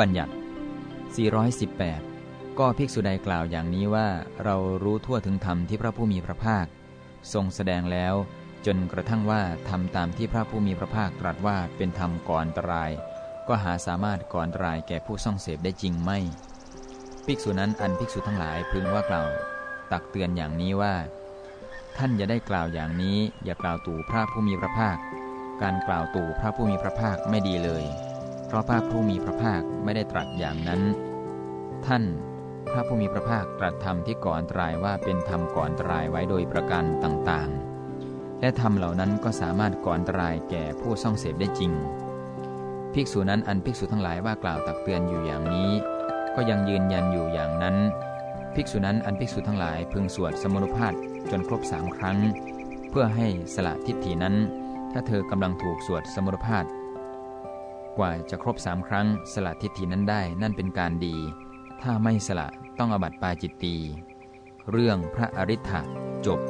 บัญญัติ 418 ก็ภิกษุใดกล่าวอย่างนี้ว่าเรารู้ทั่วถึงธรรมที่พระผู้มีพระภาค ทรงแสดงแล้ว จนกระทั่งว่าทำตามที่พระผู้มีพระภาคตรัสว่าเป็นธรรมก่อนตราย ก็หาสามารถก่อนตรายแก่ผู้ส่องเสพได้จริงไม่ ภิกษุนั้นอันภิกษุทั้งหลายพึงว่ากล่าว ตักเตือนอย่างนี้ว่า ท่านอย่าได้กล่าวอย่างนี้ อย่ากล่าวตู่พระผู้มีพระภาค การกล่าวตู่พระผู้มีพระภาคไม่ดีเลย ราะพระผู้มีพระภาคไม่ได้ตรัสอย่างนั้น ท่านพระผู้มีพระภาคตรัสธรรมที่ก่อนตรายว่าเป็นธรรมก่อนตรายไว้โดยประการต่างๆ และธรรมเหล่านั้นก็สามารถก่อนตรายแก่ผู้ส่องเสพได้จริง ภิกษุนั้นอันภิกษุทั้งหลายว่ากล่าวตักเตือนอยู่อย่างนี้ ก็ยังยืนยันอยู่อย่างนั้น ภิกษุนั้นอันภิกษุทั้งหลายพึงสวดสมุนุภาพจนครบสามครั้ง เพื่อให้สละทิฏฐินั้น ถ้าเธอกำลังถูกสวดสมุนุภาพ กว่าจะครบสามครั้งสละทิฏฐินั้นได้นั่นเป็นการดี ถ้าไม่สละต้องอบัติปาจิตตี เรื่องพระอริ t ฐะจบ